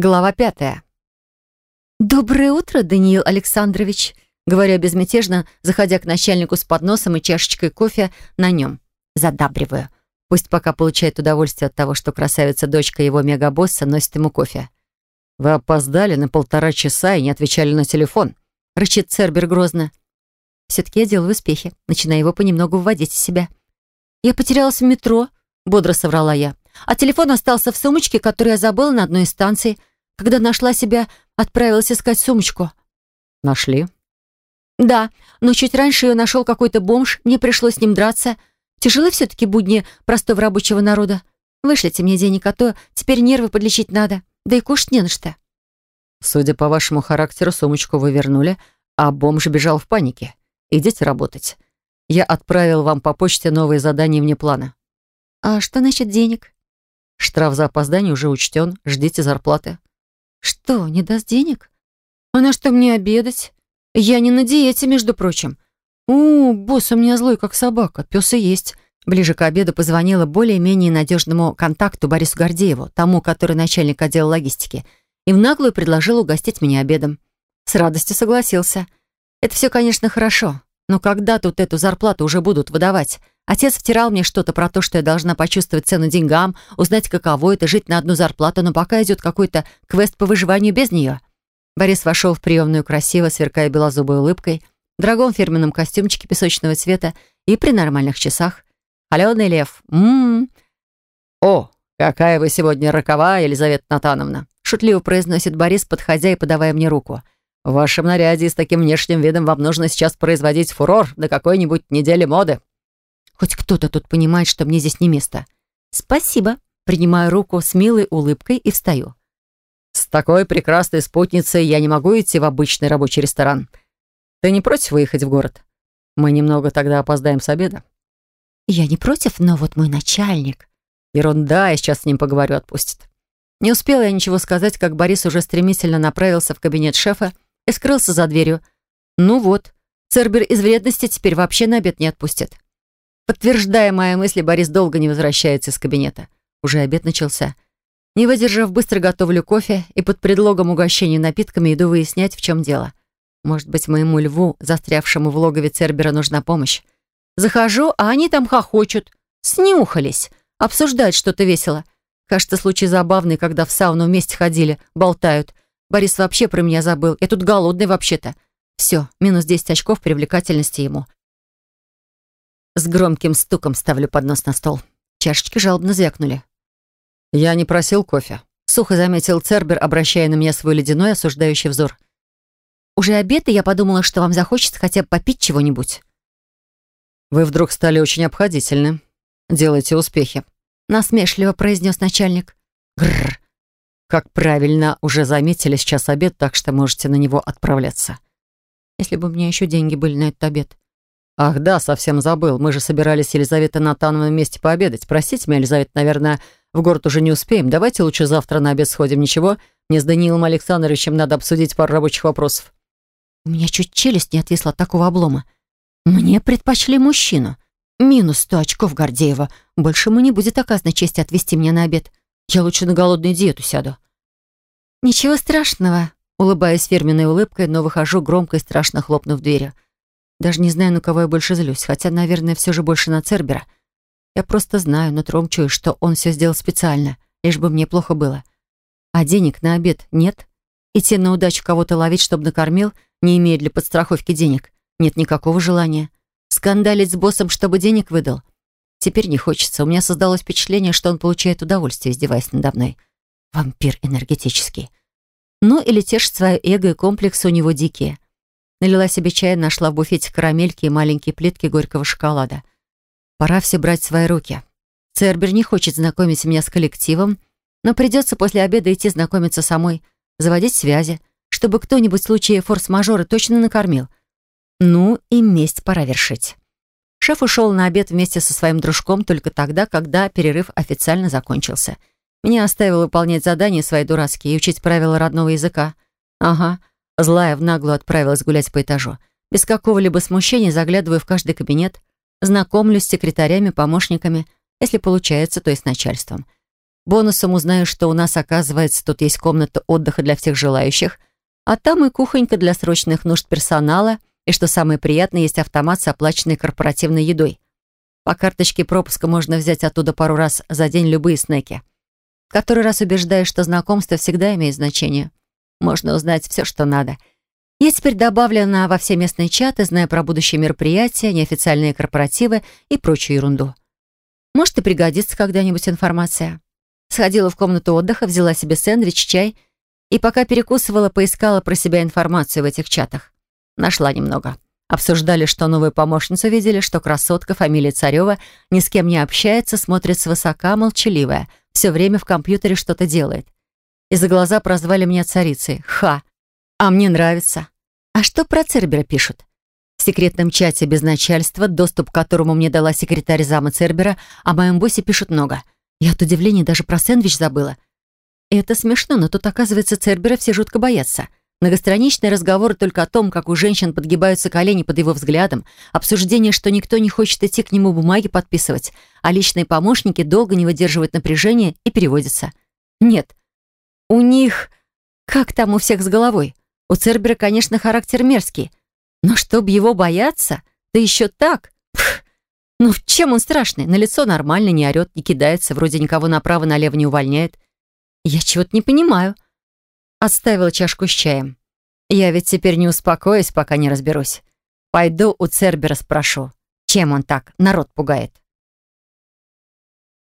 Глава пятая. «Доброе утро, Даниил Александрович», — говорю безмятежно, заходя к начальнику с подносом и чашечкой кофе на нем. Задабриваю. Пусть пока получает удовольствие от того, что красавица-дочка его мегабосса носит ему кофе. «Вы опоздали на полтора часа и не отвечали на телефон», — рычит Цербер грозно. Все-таки я делаю успехи, начинаю его понемногу вводить из себя. «Я потерялась в метро», — бодро соврала я. А телефон остался в сумочке, которую я забыла на одной из станций. Когда нашла себя, отправилась искать сумочку. Нашли? Да, но чуть раньше ее нашел какой-то бомж, мне пришлось с ним драться. Тяжелы все-таки будни простого рабочего народа. Вышлите мне денег, а то теперь нервы подлечить надо. Да и кушать не на что. Судя по вашему характеру, сумочку вы вернули, а бомж бежал в панике. Идите работать. Я отправил вам по почте новые задания вне плана. А что насчет денег? Штраф за опоздание уже учтен. Ждите зарплаты. Что, не даст денег? А на что мне обедать? Я не на диете, между прочим. У, босс у меня злой, как собака. Пес и есть. Ближе к обеду позвонила более-менее надежному контакту Борису Гордееву, тому, который начальник отдела логистики, и в наглую предложил угостить меня обедом. С радостью согласился. Это все, конечно, хорошо, но когда тут эту зарплату уже будут выдавать? Отец втирал мне что-то про то, что я должна почувствовать цену деньгам, узнать, каково это жить на одну зарплату, но пока идет какой-то квест по выживанию без нее. Борис вошел в приемную красиво, сверкая белозубой улыбкой, в дорогом фирменном костюмчике песочного цвета и при нормальных часах. Холеный лев. Ммм. «О, какая вы сегодня роковая, Елизавета Натановна!» шутливо произносит Борис, подходя и подавая мне руку. «В вашем наряде с таким внешним видом вам нужно сейчас производить фурор до какой-нибудь недели моды». Хоть кто-то тут понимает, что мне здесь не место. Спасибо. Принимаю руку с милой улыбкой и встаю. С такой прекрасной спутницей я не могу идти в обычный рабочий ресторан. Ты не против выехать в город? Мы немного тогда опоздаем с обеда. Я не против, но вот мой начальник. Ерунда, я сейчас с ним поговорю, отпустит. Не успела я ничего сказать, как Борис уже стремительно направился в кабинет шефа и скрылся за дверью. Ну вот, Цербер из вредности теперь вообще на обед не отпустит. Подтверждая мои мысли, Борис долго не возвращается из кабинета. Уже обед начался. Не выдержав, быстро готовлю кофе и под предлогом угощения напитками иду выяснять, в чем дело. Может быть, моему льву, застрявшему в логове Цербера, нужна помощь. Захожу, а они там хохочут. Снюхались. Обсуждают что-то весело. Кажется, случай забавный, когда в сауну вместе ходили, болтают. Борис вообще про меня забыл. Я тут голодный вообще-то. Все, минус 10 очков привлекательности ему. С громким стуком ставлю поднос на стол. Чашечки жалобно звякнули. «Я не просил кофе», — сухо заметил Цербер, обращая на меня свой ледяной осуждающий взор. «Уже обед, и я подумала, что вам захочется хотя бы попить чего-нибудь». «Вы вдруг стали очень обходительны. Делайте успехи», — насмешливо произнес начальник. «Гррр. Как правильно, уже заметили сейчас обед, так что можете на него отправляться». «Если бы у меня еще деньги были на этот обед». «Ах да, совсем забыл. Мы же собирались с Елизаветой Натановной вместе пообедать. Простите меня, Елизавета, наверное, в город уже не успеем. Давайте лучше завтра на обед сходим. Ничего? Мне с Даниилом Александровичем надо обсудить пару рабочих вопросов». У меня чуть челюсть не отвисла от такого облома. Мне предпочли мужчину. Минус сто очков Гордеева. Больше ему не будет оказана чести отвезти меня на обед. Я лучше на голодную диету сяду. «Ничего страшного», — улыбаясь фирменной улыбкой, но выхожу громко и страшно хлопнув дверью. Даже не знаю, на кого я больше злюсь, хотя, наверное, все же больше на Цербера. Я просто знаю, нутром чую, что он все сделал специально, лишь бы мне плохо было. А денег на обед нет. Идти на удачу кого-то ловить, чтобы накормил, не имея для подстраховки денег, нет никакого желания. Скандалить с боссом, чтобы денег выдал. Теперь не хочется. У меня создалось впечатление, что он получает удовольствие, издеваясь надо мной. Вампир энергетический. Ну или тешит свое эго и комплексы у него дикие. Налила себе чай, нашла в буфете карамельки и маленькие плитки горького шоколада. Пора все брать в свои руки. Цербер не хочет знакомить меня с коллективом, но придется после обеда идти знакомиться самой, заводить связи, чтобы кто-нибудь в случае форс-мажора точно накормил. Ну и месть пора вершить. Шеф ушел на обед вместе со своим дружком только тогда, когда перерыв официально закончился. Меня оставил выполнять задания свои дурацкие и учить правила родного языка. Ага, Злая в наглую отправилась гулять по этажу. Без какого-либо смущения заглядываю в каждый кабинет, знакомлюсь с секретарями, помощниками, если получается, то и с начальством. Бонусом узнаю, что у нас, оказывается, тут есть комната отдыха для всех желающих, а там и кухонька для срочных нужд персонала, и, что самое приятное, есть автомат с оплаченной корпоративной едой. По карточке пропуска можно взять оттуда пару раз за день любые снеки. Который раз убеждаюсь, что знакомство всегда имеет значение. Можно узнать все, что надо. Я теперь добавлена во все местные чаты, зная про будущие мероприятия, неофициальные корпоративы и прочую ерунду. Может, и пригодится когда-нибудь информация. Сходила в комнату отдыха, взяла себе сэндвич, чай и пока перекусывала, поискала про себя информацию в этих чатах. Нашла немного. Обсуждали, что новую помощницу видели, что красотка, фамилия Царева, ни с кем не общается, смотрит свысока, молчаливая, все время в компьютере что-то делает. И за глаза прозвали меня царицей. Ха! А мне нравится. А что про Цербера пишут? В секретном чате без начальства, доступ к которому мне дала секретарь зама Цербера, о моем боссе пишут много. Я от удивления даже про сэндвич забыла. Это смешно, но тут, оказывается, Цербера все жутко боятся. Многостраничные разговоры только о том, как у женщин подгибаются колени под его взглядом, обсуждение, что никто не хочет идти к нему бумаги подписывать, а личные помощники долго не выдерживают напряжения и переводятся. Нет, у них... Как там у всех с головой? У Цербера, конечно, характер мерзкий, но чтобы его бояться, да еще так... Пх, ну, в чем он страшный? На лицо нормально, не орет, не кидается, вроде никого направо-налево не увольняет. Я чего-то не понимаю. Отставила чашку с чаем. Я ведь теперь не успокоюсь, пока не разберусь. Пойду у Цербера спрошу, чем он так народ пугает.